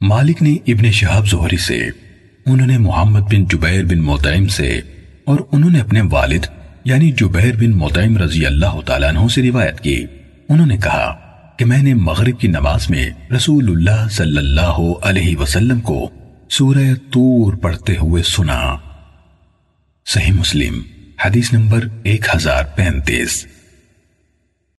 مالک نے ابن شہاب زہری سے، انہوں نے محمد بن جبیر بن مطعم سے، اور انہوں نے اپنے والد یعنی جبیر بن مطعم رضی اللہ تعالیٰ عنہ سے روایت کی۔ انہوں نے کہا کہ میں نے مغرب کی نماز میں رسول اللہ صلی اللہ علیہ وسلم کو سورہ تور پڑھتے ہوئے سنا۔ صحیح مسلم، حدیث نمبر ایک ہزار پینتیس۔